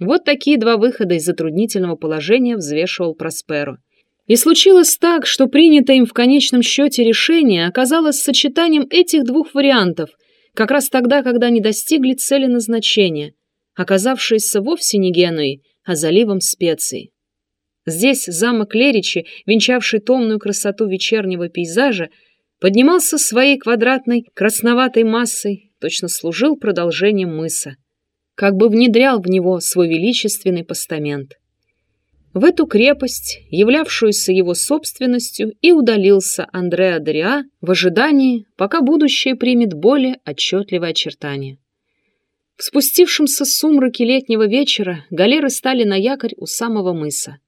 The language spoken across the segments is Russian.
Вот такие два выхода из затруднительного положения взвешивал Просперо. И случилось так, что принятое им в конечном счете решение оказалось сочетанием этих двух вариантов, как раз тогда, когда они достигли цели назначения, оказавшиеся вовсе не Генуей, а заливом специй. Здесь замок Леричи, венчавший томную красоту вечернего пейзажа, поднимался своей квадратной красноватой массой, точно служил продолжением мыса, как бы внедрял в него свой величественный постамент. В эту крепость, являвшуюся его собственностью, и удалился Андреа Дориа в ожидании, пока будущее примет более отчетливые очертания. В спустившемся сумраке летнего вечера галеры стали на якорь у самого мыса.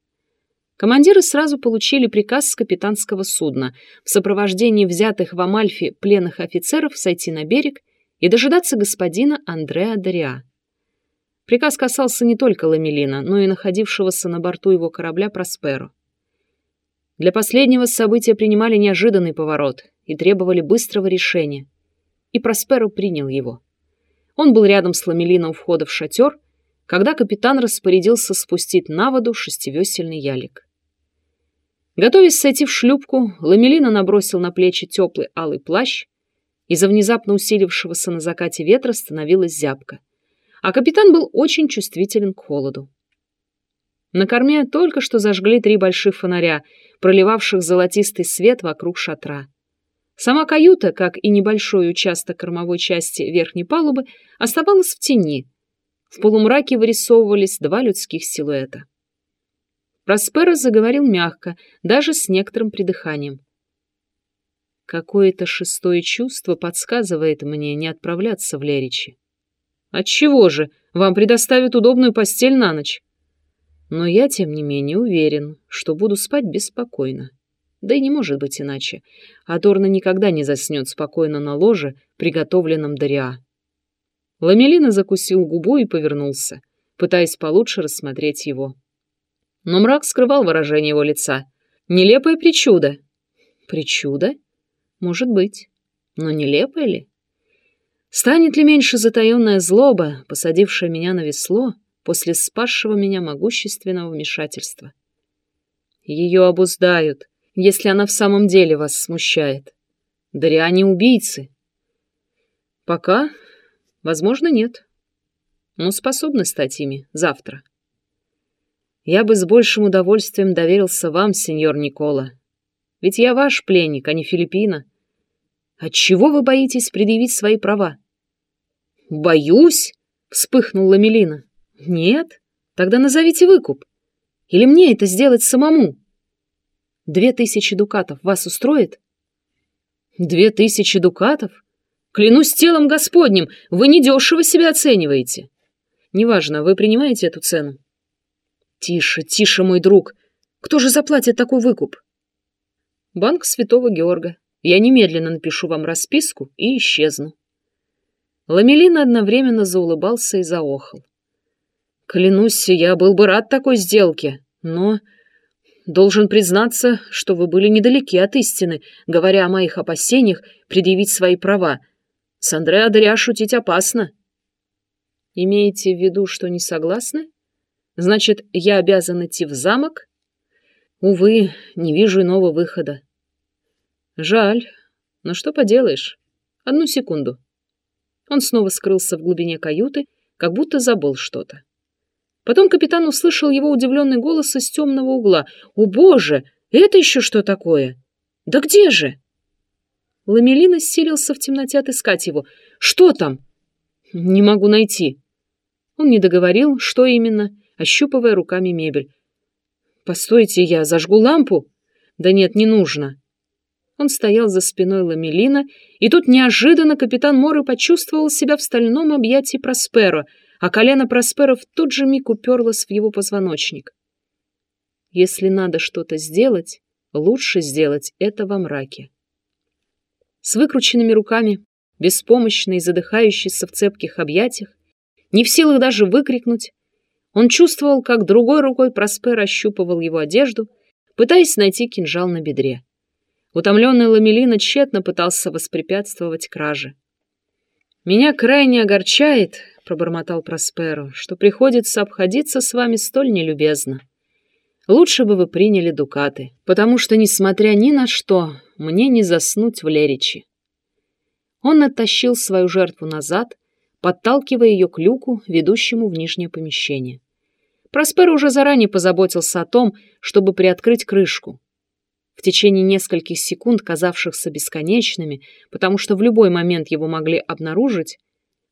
Командиры сразу получили приказ с капитанского судна в сопровождении взятых в Амальфи пленных офицеров сойти на берег и дожидаться господина Андреа Дориа. Приказ касался не только Ламелина, но и находившегося на борту его корабля Просперо. Для последнего события принимали неожиданный поворот и требовали быстрого решения. И Просперо принял его. Он был рядом с Ламелином у входа в шатер, когда капитан распорядился спустить на воду шестивесельный ялик. Готовясь сойти в шлюпку, Ламелина набросил на плечи теплый алый плащ, из-за внезапно усилившегося на закате ветра становилась зябка. А капитан был очень чувствителен к холоду. На корме только что зажгли три больших фонаря, проливавших золотистый свет вокруг шатра. Сама каюта, как и небольшой участок кормовой части верхней палубы, оставалась в тени. В полумраке вырисовывались два людских силуэта. Просперо заговорил мягко, даже с некоторым придыханием. Какое-то шестое чувство подсказывает мне не отправляться в Леричи. Отчего же? Вам предоставят удобную постель на ночь. Но я, тем не менее, уверен, что буду спать беспокойно. Да и не может быть иначе. Адорна никогда не заснет спокойно на ложе, приготовленном Дариа. Ламелина закусил губу и повернулся, пытаясь получше рассмотреть его но мрак скрывал выражение его лица. Нелепое причуда. Причуда? Может быть. Но нелепое ли? Станет ли меньше затаенная злоба, посадившая меня на весло после спасшего меня могущественного вмешательства? Ее обуздают, если она в самом деле вас смущает. Дариане убийцы. Пока, возможно, нет. Но способны стать ими завтра. Я бы с большим удовольствием доверился вам, сеньор Никола. Ведь я ваш пленник, а не Филиппина. Отчего вы боитесь предъявить свои права? Боюсь, вспыхнула Мелина. Нет, тогда назовите выкуп. Или мне это сделать самому? Две тысячи дукатов вас устроит? Две тысячи дукатов? Клянусь телом Господним, вы недешево себя оцениваете. Неважно, вы принимаете эту цену? Тише, тише, мой друг. Кто же заплатит такой выкуп? Банк Святого Георга. Я немедленно напишу вам расписку и исчезну. Ламелин одновременно заулыбался и заохал. Клянусь, я был бы рад такой сделке, но должен признаться, что вы были недалеки от истины, говоря о моих опасениях предъявить свои права. С Андре Адаря шутить опасно. Имеете в виду, что не согласны? Значит, я обязан идти в замок? Увы, не вижу иного выхода. Жаль. Но что поделаешь? Одну секунду. Он снова скрылся в глубине каюты, как будто забыл что-то. Потом капитан услышал его удивленный голос из темного угла. «О, боже! Это еще что такое? Да где же?» Ламелина силился в темноте отыскать его. «Что там?» «Не могу найти». Он не договорил, что именно, ощупывая руками мебель. «Постойте, я зажгу лампу?» «Да нет, не нужно». Он стоял за спиной Ламелина, и тут неожиданно капитан Моры почувствовал себя в стальном объятии Просперо, а колено Проспера в тот же миг уперлось в его позвоночник. Если надо что-то сделать, лучше сделать это во мраке. С выкрученными руками, беспомощный задыхающийся в цепких объятиях, не в силах даже выкрикнуть, он чувствовал, как другой рукой Проспер ощупывал его одежду, пытаясь найти кинжал на бедре. Утомленный Ламелина тщетно пытался воспрепятствовать краже. «Меня крайне огорчает», — пробормотал Просперо, — «что приходится обходиться с вами столь нелюбезно. Лучше бы вы приняли дукаты, потому что, несмотря ни на что, мне не заснуть в Леричи». Он оттащил свою жертву назад, подталкивая ее к люку, ведущему в нижнее помещение. Проспер уже заранее позаботился о том, чтобы приоткрыть крышку. В течение нескольких секунд, казавшихся бесконечными, потому что в любой момент его могли обнаружить,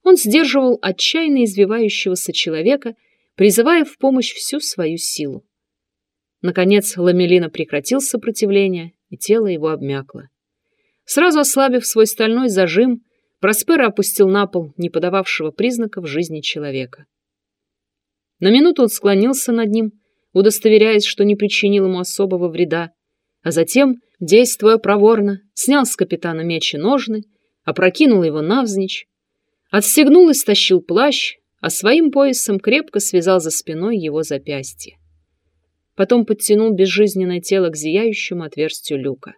он сдерживал отчаянно извивающегося человека, призывая в помощь всю свою силу. Наконец Ламелина прекратил сопротивление, и тело его обмякло. Сразу ослабив свой стальной зажим, Проспера опустил на пол не подававшего признаков жизни человека. На минуту он склонился над ним, удостоверяясь, что не причинил ему особого вреда, а затем, действуя проворно, снял с капитана меч и ножны, опрокинул его навзничь, отстегнул и стащил плащ, а своим поясом крепко связал за спиной его запястье. Потом подтянул безжизненное тело к зияющему отверстию люка.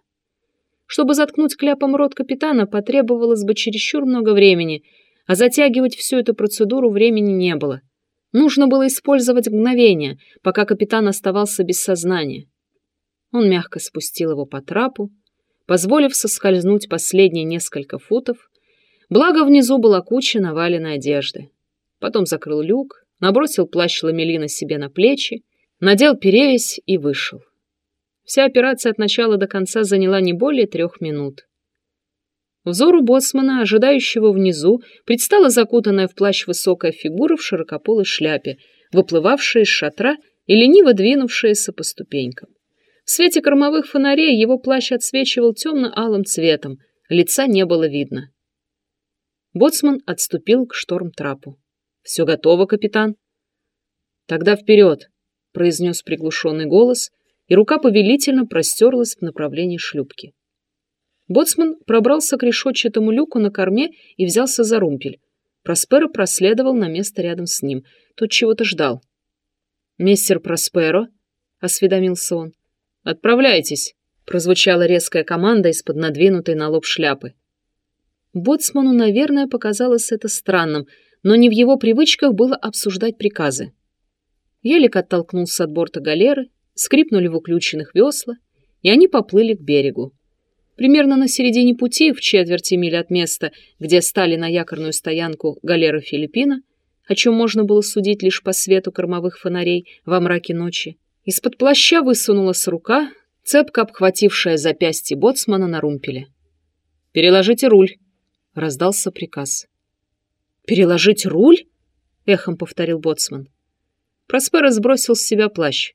Чтобы заткнуть кляпом рот капитана, потребовалось бы чересчур много времени, а затягивать всю эту процедуру времени не было. Нужно было использовать мгновение, пока капитан оставался без сознания. Он мягко спустил его по трапу, позволив соскользнуть последние несколько футов, благо внизу была куча наваленной одежды. Потом закрыл люк, набросил плащ ламелина себе на плечи, надел перевязь и вышел. Вся операция от начала до конца заняла не более трех минут. Взору боцмана, ожидающего внизу, предстала закутанная в плащ высокая фигура в широкополой шляпе, выплывавшая из шатра и лениво двинувшаяся по ступенькам. В свете кормовых фонарей его плащ отсвечивал темно-алым цветом, лица не было видно. Боцман отступил к шторм-трапу. «Все готово, капитан?» «Тогда вперед!» — произнес приглушенный голос, и рука повелительно простерлась в направлении шлюпки. Боцман пробрался к решетчатому люку на корме и взялся за румпель. Просперо проследовал на место рядом с ним. Тот чего-то ждал. «Мистер Просперо?» — осведомился он. «Отправляйтесь!» — прозвучала резкая команда из-под надвинутой на лоб шляпы. Боцману, наверное, показалось это странным, но не в его привычках было обсуждать приказы. Елик оттолкнулся от борта галеры скрипнули в уключенных весла, и они поплыли к берегу. Примерно на середине пути, в четверти мили от места, где стали на якорную стоянку галеры Филиппина, о чем можно было судить лишь по свету кормовых фонарей во мраке ночи, из-под плаща высунулась рука, цепко обхватившая запястье боцмана на румпеле. «Переложите руль», — раздался приказ. «Переложить руль?» — эхом повторил боцман. Проспера сбросил с себя плащ.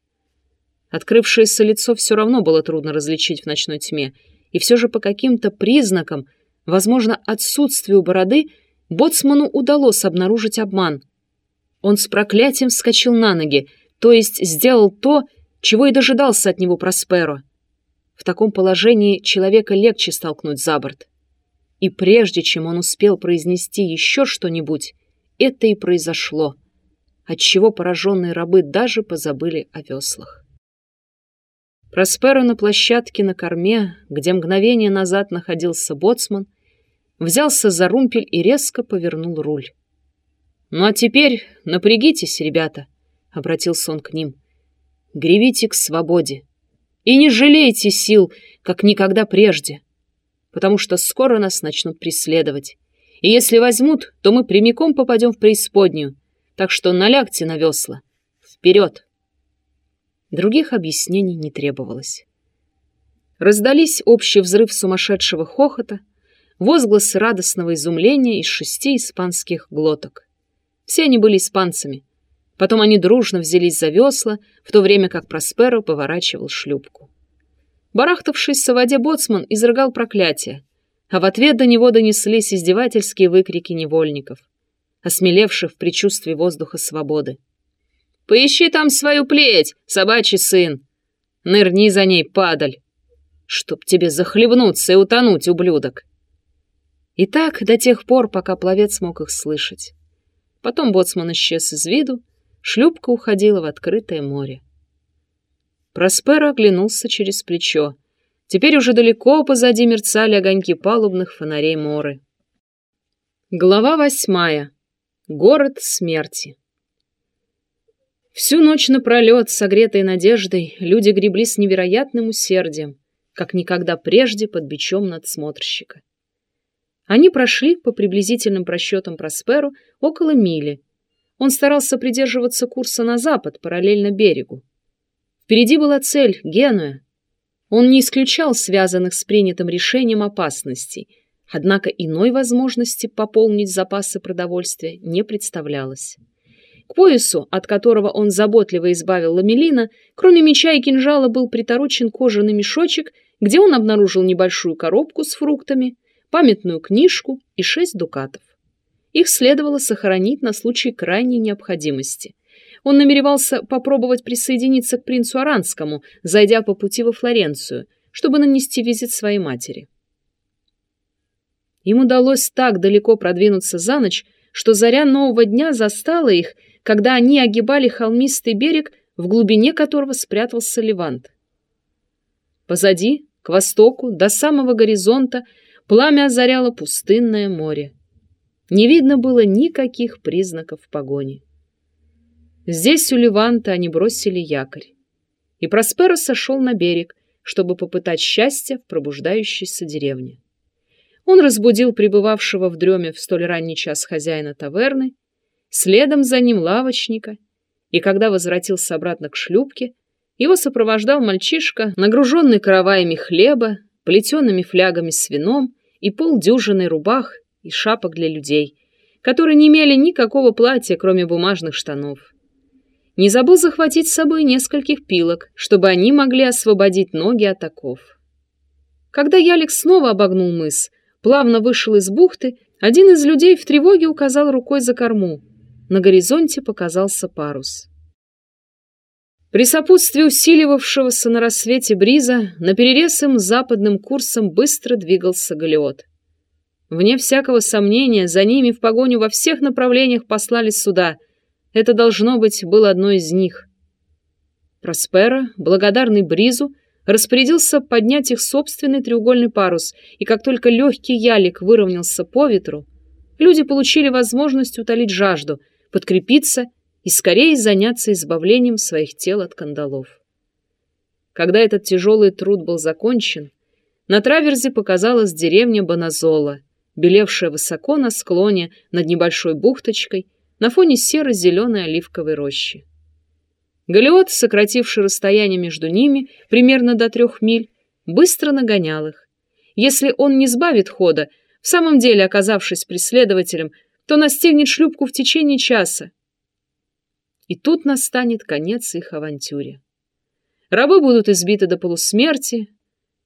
Открывшееся лицо все равно было трудно различить в ночной тьме, и все же по каким-то признакам, возможно, отсутствию бороды, боцману удалось обнаружить обман. Он с проклятием вскочил на ноги, то есть сделал то, чего и дожидался от него Просперо. В таком положении человека легче столкнуть за борт. И прежде чем он успел произнести еще что-нибудь, это и произошло, отчего пораженные рабы даже позабыли о веслах. Просперо на площадке на корме, где мгновение назад находился боцман, взялся за румпель и резко повернул руль. «Ну а теперь напрягитесь, ребята», — обратился он к ним. «Гребите к свободе и не жалейте сил, как никогда прежде, потому что скоро нас начнут преследовать. И если возьмут, то мы прямиком попадем в преисподнюю, так что налягте на весла. Вперед!» Других объяснений не требовалось. Раздались общий взрыв сумасшедшего хохота, возгласы радостного изумления из шести испанских глоток. Все они были испанцами. Потом они дружно взялись за весла, в то время как Просперо поворачивал шлюпку. Барахтавшийся в воде боцман изрыгал проклятие, а в ответ до него донеслись издевательские выкрики невольников, осмелевших в предчувствии воздуха свободы. Поищи там свою плеть, собачий сын. Нырни за ней, падаль. Чтоб тебе захлебнуться и утонуть, ублюдок. И так до тех пор, пока пловец мог их слышать. Потом боцман исчез из виду, шлюпка уходила в открытое море. Просперо оглянулся через плечо. Теперь уже далеко позади мерцали огоньки палубных фонарей моры. Глава восьмая. Город смерти. Всю ночь напролет, согретые надеждой, люди гребли с невероятным усердием, как никогда прежде под бичом надсмотрщика. Они прошли, по приблизительным просчетам Просперу, около мили. Он старался придерживаться курса на запад, параллельно берегу. Впереди была цель — Генуя. Он не исключал связанных с принятым решением опасностей — Однако иной возможности пополнить запасы продовольствия не представлялось. К поясу, от которого он заботливо избавил Ламелина, кроме меча и кинжала был приторочен кожаный мешочек, где он обнаружил небольшую коробку с фруктами, памятную книжку и шесть дукатов. Их следовало сохранить на случай крайней необходимости. Он намеревался попробовать присоединиться к принцу Аранскому, зайдя по пути во Флоренцию, чтобы нанести визит своей матери. Им удалось так далеко продвинуться за ночь, что заря нового дня застала их, когда они огибали холмистый берег, в глубине которого спрятался Левант. Позади, к востоку, до самого горизонта, пламя озаряло пустынное море. Не видно было никаких признаков погони. Здесь у Леванта они бросили якорь. И Просперо сошел на берег, чтобы попытать счастье в пробуждающейся деревне. Он разбудил пребывавшего в дреме в столь ранний час хозяина таверны, следом за ним лавочника, и когда возвратился обратно к шлюпке, его сопровождал мальчишка, нагруженный караваями хлеба, плетеными флягами с вином и полдюжиной рубах и шапок для людей, которые не имели никакого платья, кроме бумажных штанов. Не забыл захватить с собой нескольких пилок, чтобы они могли освободить ноги от оков. Когда Ялик снова обогнул мыс, плавно вышел из бухты, один из людей в тревоге указал рукой за корму. На горизонте показался парус. При сопутствии усиливавшегося на рассвете бриза на перерез им западным курсом быстро двигался галеот. Вне всякого сомнения, за ними в погоню во всех направлениях послали суда. Это, должно быть, было одно из них. Проспера, благодарный бризу, распорядился поднять их собственный треугольный парус, и как только легкий ялик выровнялся по ветру, люди получили возможность утолить жажду, подкрепиться и скорее заняться избавлением своих тел от кандалов. Когда этот тяжелый труд был закончен, на траверзе показалась деревня Баназола, белевшая высоко на склоне над небольшой бухточкой на фоне серо-зеленой оливковой рощи. Галиот, сокративший расстояние между ними примерно до трех миль, быстро нагонял их. Если он не сбавит хода, в самом деле оказавшись преследователем, то настигнет шлюпку в течение часа. И тут настанет конец их авантюре. Рабы будут избиты до полусмерти.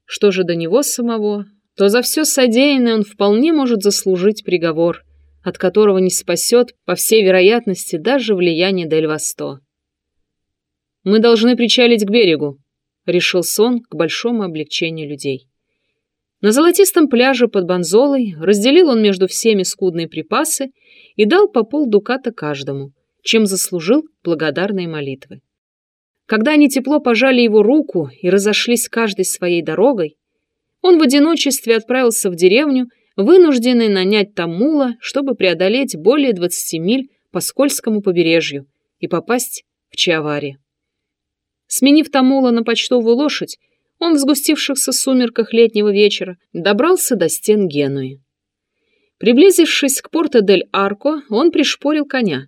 Что же до него самого, то за все содеянное он вполне может заслужить приговор, от которого не спасет, по всей вероятности, даже влияние Дель Васто. Мы должны причалить к берегу, решил сон к большому облегчению людей. На золотистом пляже под Банзолой разделил он между всеми скудные припасы и дал по полдуката каждому, чем заслужил благодарные молитвы. Когда они тепло пожали его руку и разошлись каждой своей дорогой, он в одиночестве отправился в деревню, вынужденный нанять там мула, чтобы преодолеть более 20 миль по скользкому побережью и попасть в Чиавари. Сменив Тамула на почтовую лошадь, он в сгустившихся сумерках летнего вечера добрался до стен Генуи. Приблизившись к Порто-дель-Арко, он пришпорил коня.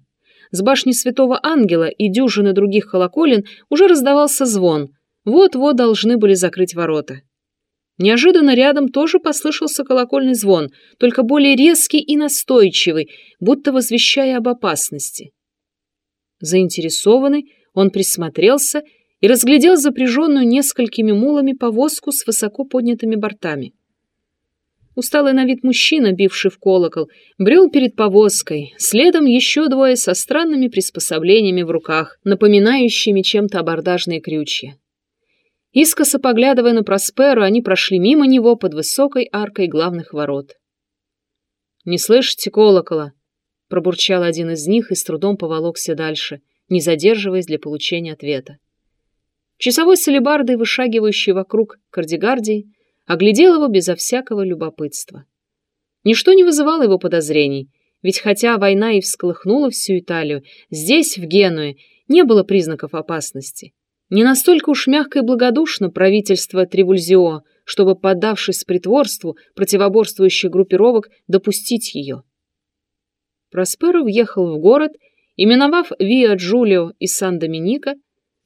С башни Святого Ангела и дюжины других колоколен уже раздавался звон. Вот-вот должны были закрыть ворота. Неожиданно рядом тоже послышался колокольный звон, только более резкий и настойчивый, будто возвещая об опасности. Заинтересованный, он присмотрелся и разглядел запряженную несколькими мулами повозку с высоко поднятыми бортами. Усталый на вид мужчина, бивший в колокол, брел перед повозкой, следом еще двое со странными приспособлениями в руках, напоминающими чем-то абордажные крючья. Искоса поглядывая на Просперу, они прошли мимо него под высокой аркой главных ворот. «Не слышите колокола?» — пробурчал один из них и с трудом поволокся дальше, не задерживаясь для получения ответа. Часовой с алебардой, вышагивающий вокруг кардигардии, оглядел его безо всякого любопытства. Ничто не вызывало его подозрений. Ведь хотя война и всколыхнула всю Италию, здесь, в Генуе, не было признаков опасности. Не настолько уж мягко и благодушно правительство Тревульзио, чтобы, поддавшись притворству противоборствующих группировок, допустить ее. Просперо въехал в город и, миновав Виа Джулио и Сан-Доминика,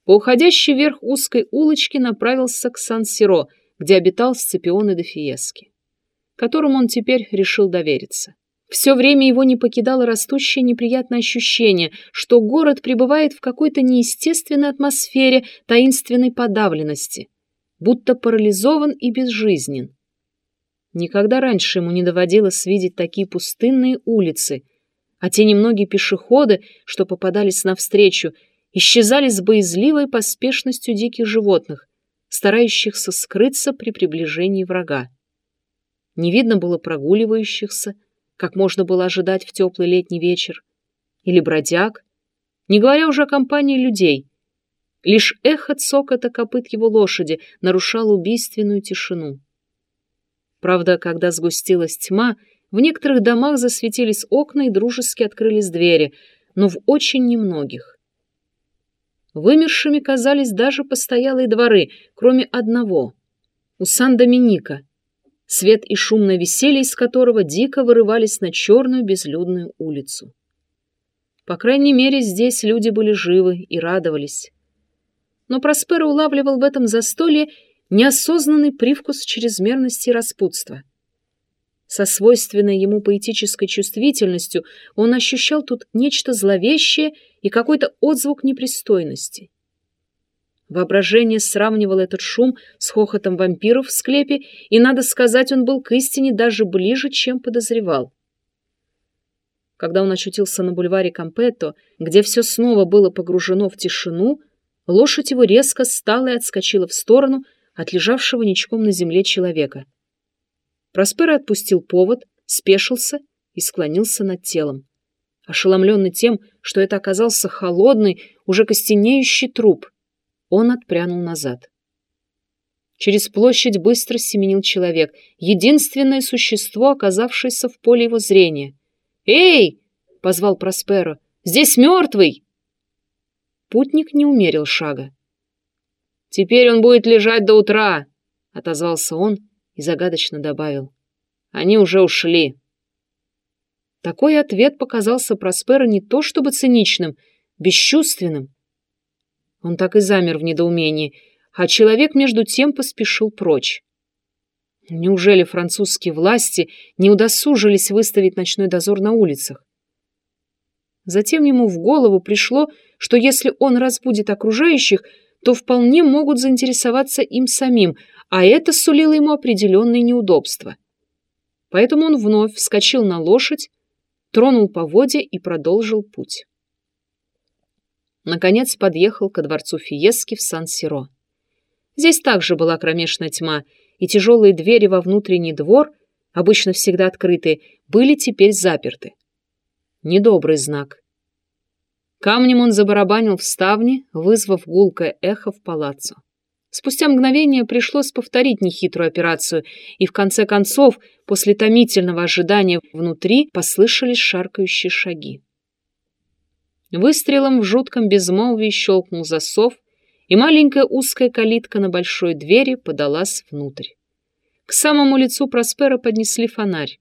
по уходящей вверх узкой улочке направился к Сан-Сиро, где обитал Сципион де Фиески, которому он теперь решил довериться. Все время его не покидало растущее неприятное ощущение, что город пребывает в какой-то неестественной атмосфере таинственной подавленности, будто парализован и безжизнен. Никогда раньше ему не доводилось видеть такие пустынные улицы, а те немногие пешеходы, что попадались навстречу, исчезали с боязливой поспешностью диких животных, старающихся скрыться при приближении врага. Не видно было прогуливающихся, как можно было ожидать в теплый летний вечер, или бродяг, не говоря уже о компании людей. Лишь эхо цокота копыт его лошади нарушало убийственную тишину. Правда, когда сгустилась тьма, в некоторых домах засветились окна и дружески открылись двери, но в очень немногих. Вымершими казались даже постоялые дворы, кроме одного — у Сан-Доминика, свет и шумное веселье из которого дико вырывались на черную безлюдную улицу. По крайней мере, здесь люди были живы и радовались. Но Просперо улавливал в этом застолье неосознанный привкус чрезмерности и распутства. Со свойственной ему поэтической чувствительностью он ощущал тут нечто зловещее и какой-то отзвук непристойности. Воображение сравнивало этот шум с хохотом вампиров в склепе, и, надо сказать, он был к истине даже ближе, чем подозревал. Когда он очутился на бульваре Кампетто, где все снова было погружено в тишину, лошадь его резко стала и отскочила в сторону от лежавшего ничком на земле человека. Просперо отпустил повод, спешился и склонился над телом, ошеломленный тем, что это оказался холодный, уже костенеющий труп — он отпрянул назад. Через площадь быстро семенил человек, единственное существо, оказавшееся в поле его зрения. «Эй!» — позвал Просперо. «Здесь мертвый!» Путник не умерил шага. «Теперь он будет лежать до утра!» — отозвался он и загадочно добавил. «Они уже ушли!» Такой ответ показался Просперо не то чтобы циничным, бесчувственным, он так и замер в недоумении, а человек между тем поспешил прочь. Неужели французские власти не удосужились выставить ночной дозор на улицах? Затем ему в голову пришло, что если он разбудит окружающих, то вполне могут заинтересоваться им самим, а это сулило ему определенные неудобства. Поэтому он вновь вскочил на лошадь, тронул поводья и продолжил путь наконец подъехал ко дворцу Фиески в Сан-Сиро. Здесь также была кромешная тьма, и тяжелые двери во внутренний двор, обычно всегда открытые, были теперь заперты. Недобрый знак. Камнем он забарабанил в ставни, вызвав гулкое эхо в палаццо. Спустя мгновение пришлось повторить нехитрую операцию, и в конце концов, после томительного ожидания внутри, послышались шаркающие шаги. Выстрелом в жутком безмолвии щелкнул засов, и маленькая узкая калитка на большой двери подалась внутрь. К самому лицу Проспера поднесли фонарь.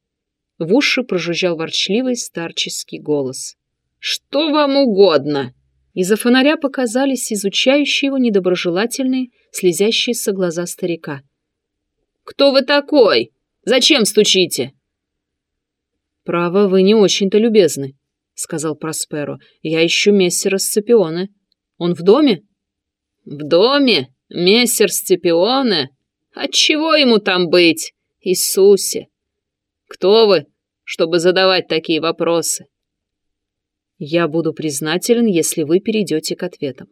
В уши прожужжал ворчливый старческий голос. «Что вам угодно?» Из-за фонаря показались изучающие его недоброжелательные, слезящиеся глаза старика. «Кто вы такой? Зачем стучите?» «Право, вы не очень-то любезны», — сказал Просперо. «Я ищу мессера Сципионе. Он в доме?» «В доме? Мессер Сципионе? Отчего ему там быть? Иисусе! Кто вы, чтобы задавать такие вопросы?» «Я буду признателен, если вы перейдете к ответам».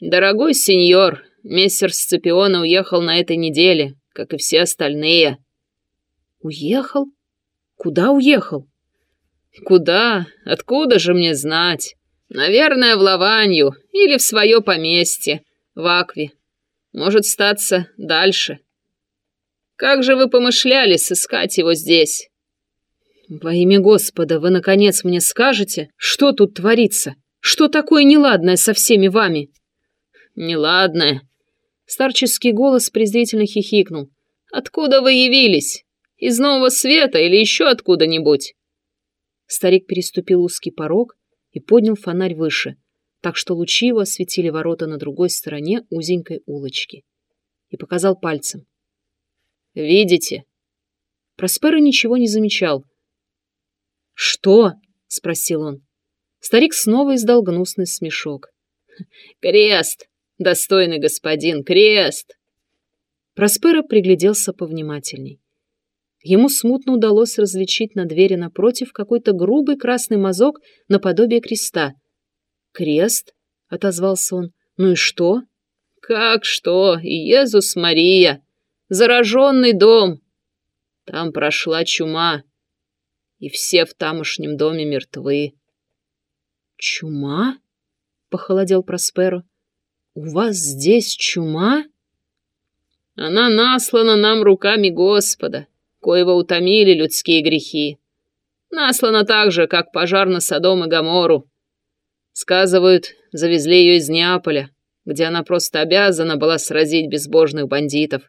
«Дорогой сеньор, мессер Сципиона уехал на этой неделе, как и все остальные». «Уехал? Куда уехал?» Куда? Откуда же мне знать? Наверное, в Лаванью или в свое поместье, в Акве. Может, статься дальше. Как же вы помышляли сыскать его здесь? «Во имя Господа, вы, наконец, мне скажете, что тут творится? Что такое неладное со всеми вами?» «Неладное?» Старческий голос презрительно хихикнул. «Откуда вы явились? Из Нового Света или еще откуда-нибудь?» Старик переступил узкий порог и поднял фонарь выше, так что лучи его осветили ворота на другой стороне узенькой улочки. И показал пальцем. «Видите?» Проспера ничего не замечал. «Что?» — спросил он. Старик снова издал гнусный смешок. «Крест! Достойный господин, крест!» Проспера пригляделся повнимательней. Ему смутно удалось различить на двери напротив какой-то грубый красный мазок наподобие креста. «Крест?» — отозвался он. «Ну и что?» «Как что? Иисус Мария! Зараженный дом! Там прошла чума, и все в тамошнем доме мертвы». «Чума?» — похолодел Просперо. «У вас здесь чума?» «Она наслана нам руками Господа коего утомили людские грехи. Наслана так же, как пожар на Содом и Гомору. Сказывают, завезли ее из Неаполя, где она просто обязана была сразить безбожных бандитов,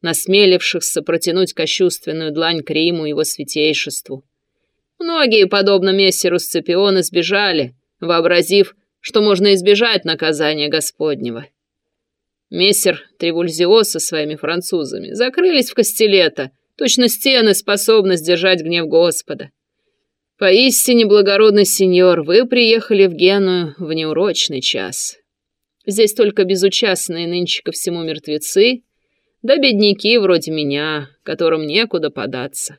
насмелившихся протянуть кощувственную длань к Риму его святейшеству. Многие, подобно мессеру Сципиона, сбежали, вообразив, что можно избежать наказания Господнего. Мессер Тревульзио со своими французами закрылись в Кастелета Точно стены способны сдержать гнев Господа. Поистине, благородный сеньор, вы приехали в Геную в неурочный час. Здесь только безучастные нынче ко всему мертвецы, да бедняки вроде меня, которым некуда податься.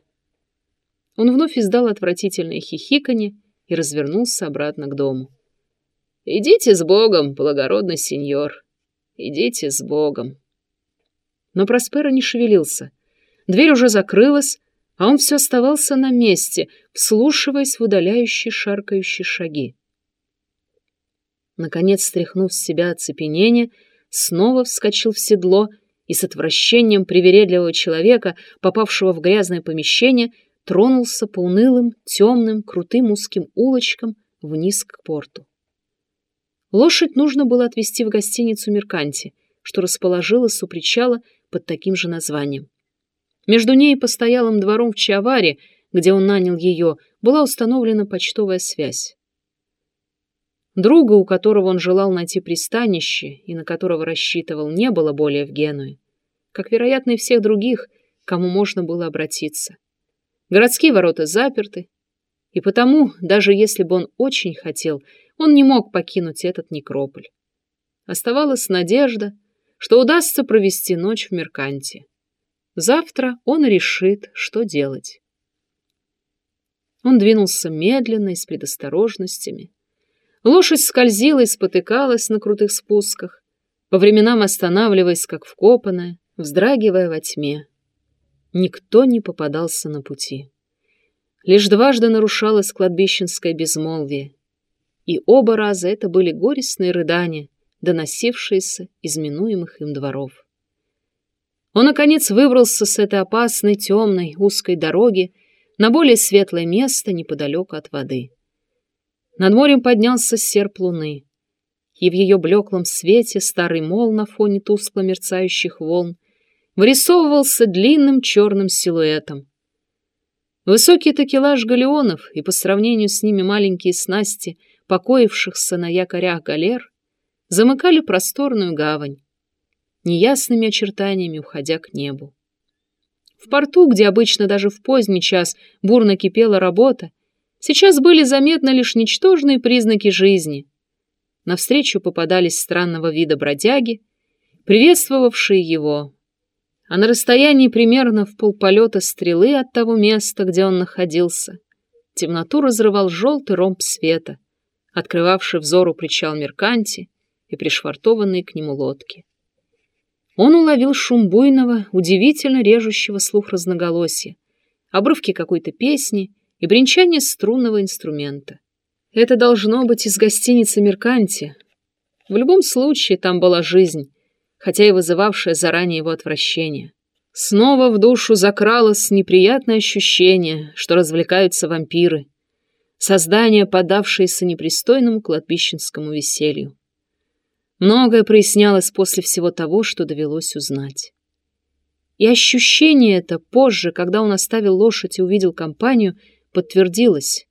Он вновь издал отвратительное хихиканье и развернулся обратно к дому. «Идите с Богом, благородный сеньор, идите с Богом». Но Проспера не шевелился — Дверь уже закрылась, а он все оставался на месте, вслушиваясь в удаляющие шаркающие шаги. Наконец, стряхнув с себя оцепенение, снова вскочил в седло и с отвращением привередливого человека, попавшего в грязное помещение, тронулся по унылым, темным, крутым узким улочкам вниз к порту. Лошадь нужно было отвезти в гостиницу «Мерканти», что расположилась у причала под таким же названием. Между ней и постоялым двором в Чаваре, где он нанял ее, была установлена почтовая связь. Друга, у которого он желал найти пристанище и на которого рассчитывал, не было более в Генуе, как, вероятно, и всех других, кому можно было обратиться. Городские ворота заперты, и потому, даже если бы он очень хотел, он не мог покинуть этот некрополь. Оставалась надежда, что удастся провести ночь в Мерканте. Завтра он решит, что делать. Он двинулся медленно и с предосторожностями. Лошадь скользила и спотыкалась на крутых спусках, по временам останавливаясь, как вкопанная, вздрагивая во тьме. Никто не попадался на пути. Лишь дважды нарушалось кладбищенское безмолвие, и оба раза это были горестные рыдания, доносившиеся из минуемых им дворов. Он, наконец, выбрался с этой опасной, темной, узкой дороги на более светлое место неподалеку от воды. Над морем поднялся серп луны, и в ее блеклом свете старый мол на фоне тускло мерцающих волн вырисовывался длинным черным силуэтом. Высокий такелаж галеонов и по сравнению с ними маленькие снасти, покоившихся на якорях галер, замыкали просторную гавань неясными очертаниями уходя к небу. В порту, где обычно даже в поздний час бурно кипела работа, сейчас были заметны лишь ничтожные признаки жизни. Навстречу попадались странного вида бродяги, приветствовавшие его, а на расстоянии примерно в полполета стрелы от того места, где он находился, темноту разрывал желтый ромб света, открывавший взору причал Мерканти и пришвартованные к нему лодки. Он уловил шум буйного, удивительно режущего слух разноголосия, обрывки какой-то песни и бренчание струнного инструмента. Это должно быть из гостиницы «Мерканти». В любом случае там была жизнь, хотя и вызывавшая заранее его отвращение. Снова в душу закралось неприятное ощущение, что развлекаются вампиры. Создания, подавшиеся непристойному кладбищенскому веселью. Многое прояснялось после всего того, что довелось узнать. И ощущение это позже, когда он оставил лошадь и увидел компанию, подтвердилось.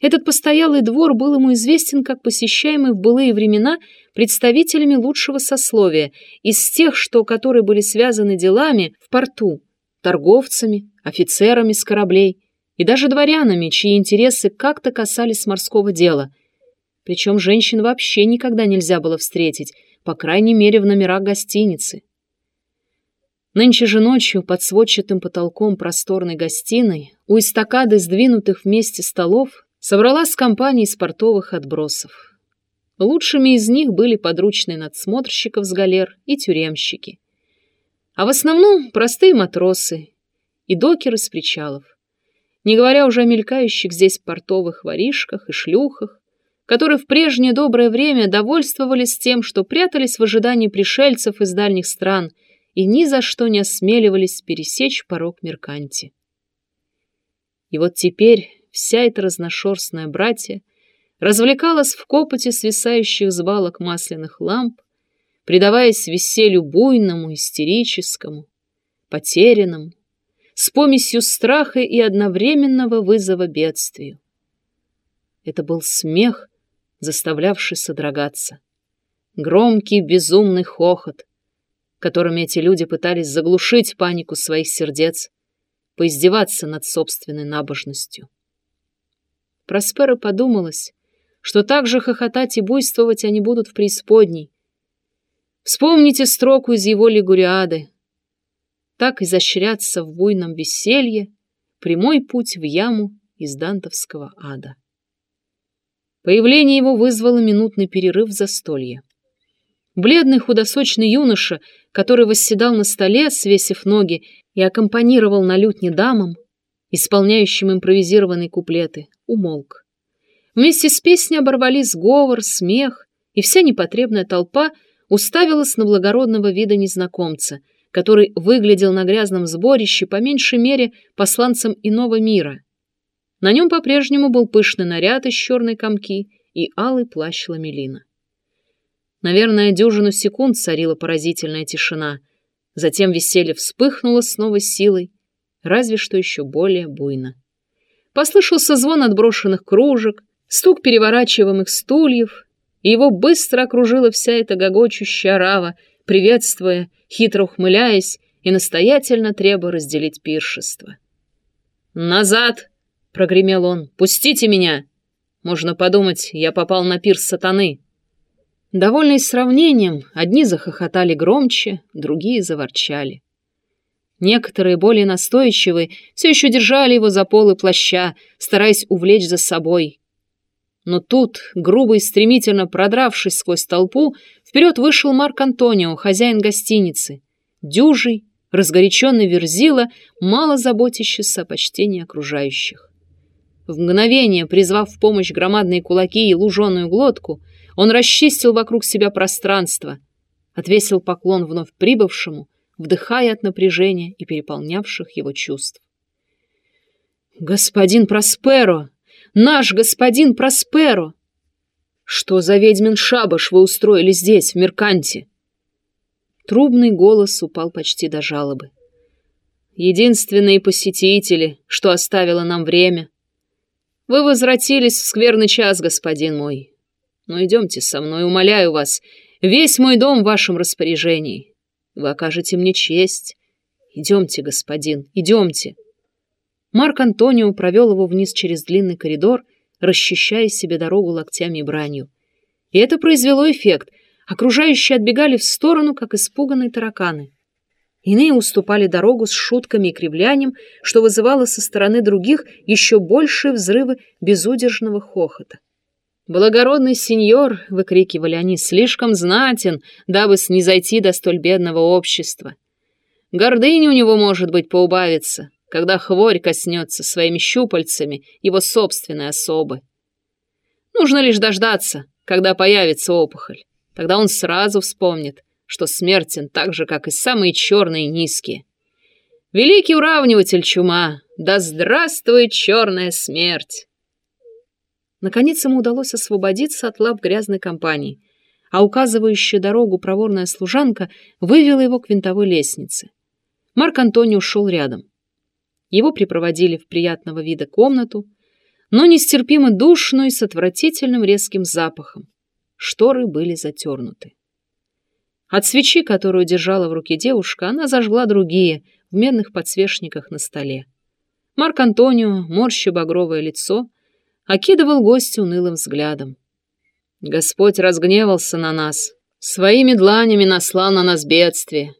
Этот постоялый двор был ему известен как посещаемый в былые времена представителями лучшего сословия, из тех, что которые были связаны делами в порту, торговцами, офицерами с кораблей и даже дворянами, чьи интересы как-то касались морского дела. Причем женщин вообще никогда нельзя было встретить, по крайней мере в номерах гостиницы. Нынче же ночью под сводчатым потолком просторной гостиной у эстакады сдвинутых вместе столов собралась компания из портовых отбросов. Лучшими из них были подручные надсмотрщиков с галер и тюремщики. А в основном простые матросы и докеры с причалов. Не говоря уже о мелькающих здесь портовых воришках и шлюхах, которые в прежнее доброе время довольствовались тем, что прятались в ожидании пришельцев из дальних стран и ни за что не осмеливались пересечь порог Мерканти. И вот теперь вся эта разношерстная братья развлекалась в копоте свисающих с балок масляных ламп, предаваясь веселью буйному, истерическому, потерянному, с помесью страха и одновременного вызова бедствию. Это был смех, заставлявший содрогаться. Громкий безумный хохот, которыми эти люди пытались заглушить панику своих сердец, поиздеваться над собственной набожностью. Проспера подумалось, что так же хохотать и буйствовать они будут в преисподней. Вспомните строку из его лигуриады. Так изощряться в буйном веселье прямой путь в яму из дантовского ада. Появление его вызвало минутный перерыв в застолье. Бледный худосочный юноша, который восседал на столе, свесив ноги, и аккомпанировал на лютне дамам, исполняющим импровизированные куплеты, умолк. Вместе с песней оборвались говор, смех, и вся непотребная толпа уставилась на благородного вида незнакомца, который выглядел на грязном сборище по меньшей мере посланцем иного мира. На нем по-прежнему был пышный наряд из черной комки и алый плащ ламелина. Наверное, дюжину секунд царила поразительная тишина. Затем веселье вспыхнуло с новой силой, разве что еще более буйно. Послышался звон отброшенных кружек, стук переворачиваемых стульев, и его быстро окружила вся эта гогочущая рава, приветствуя, хитро ухмыляясь и настоятельно требуя разделить пиршество. «Назад!» — прогремел он. «Пустите меня! Можно подумать, я попал на пир сатаны!» Довольные сравнением, одни захохотали громче, другие заворчали. Некоторые, более настойчивые, все еще держали его за полы плаща, стараясь увлечь за собой. Но тут, грубо и стремительно продравшись сквозь толпу, вперед вышел Марк Антонио, хозяин гостиницы. Дюжий, разгоряченный верзила, мало заботящийся о почтении окружающих. В мгновение, призвав в помощь громадные кулаки и луженую глотку, он расчистил вокруг себя пространство, отвесил поклон вновь прибывшему — вдыхая от напряжения и переполнявших его чувств. «Господин Просперо! Наш господин Просперо! Что за ведьмин шабаш вы устроили здесь, в Мерканте?» Трубный голос упал почти до жалобы. «Единственные посетители, что оставило нам время. Вы возвратились в скверный час, господин мой. Но идемте со мной, умоляю вас, весь мой дом в вашем распоряжении. Вы окажете мне честь. Идемте, господин, идемте. Марк Антонио провел его вниз через длинный коридор, расчищая себе дорогу локтями и бранью. И это произвело эффект. Окружающие отбегали в сторону, как испуганные тараканы. Иные уступали дорогу с шутками и кривлянием, что вызывало со стороны других еще большие взрывы безудержного хохота. «Благородный сеньор!» — выкрикивали они, — «слишком знатен, дабы снизойти до столь бедного общества. Гордыня у него, может быть, поубавится, когда хворь коснется своими щупальцами его собственной особы. Нужно лишь дождаться, когда появится опухоль. Тогда он сразу вспомнит, что смертен так же, как и самые черные низкие. Великий уравниватель чума! Да здравствует черная смерть!» Наконец ему удалось освободиться от лап грязной компании, а указывающая дорогу проворная служанка вывела его к винтовой лестнице. Марк Антонио шел рядом. Его припроводили в приятного вида комнату, но нестерпимо душную и с отвратительным резким запахом. Шторы были затернуты. От свечи, которую держала в руке девушка, она зажгла другие в медных подсвечниках на столе. Марк Антонио, морща багровое лицо, окидывал гостя унылым взглядом. Господь разгневался на нас, своими дланями наслал на нас бедствие,